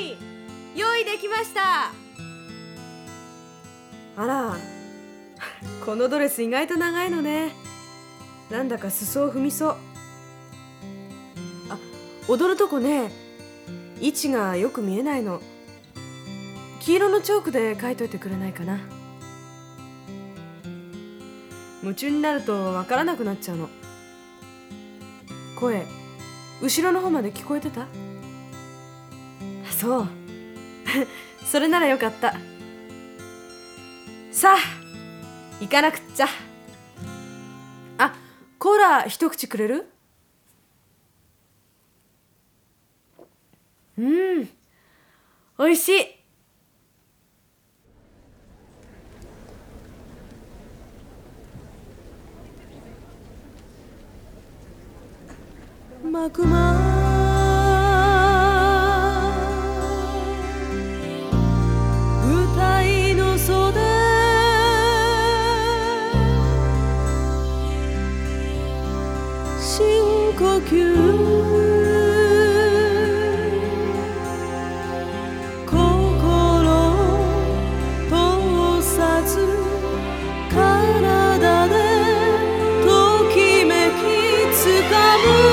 い用意できました。あら。このドレス意外と長いのね。なんだか裾を踏みそう。あ踊るとこね。位置がよく見えないの。黄色のチョークで書いといてくれないかな。夢中になるとわからなくなっちゃうの。声後ろの方まで聞こえてた？そう。それならよかった。さあ行かなくっちゃ。あコーラ一口くれる？うん。おいしい。幕間呼吸。心通さず体でときめきつかむ。